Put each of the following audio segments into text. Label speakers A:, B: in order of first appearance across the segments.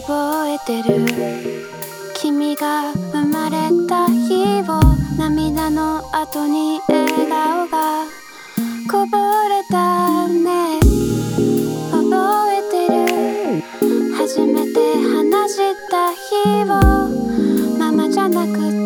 A: 覚えてる君が生まれた日を涙の後に笑顔がこぼれたね覚えてる初めて話した日をママじゃなくて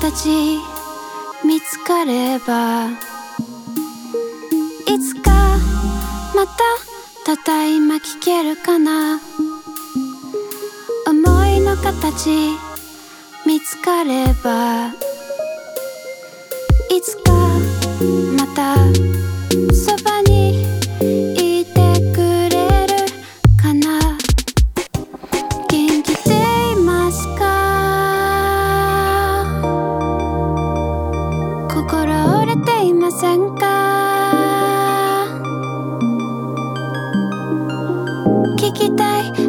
A: 形見つかればいつかまたただいま聞けるかな。思いの形見つかればいつかいませんか？聞きたい。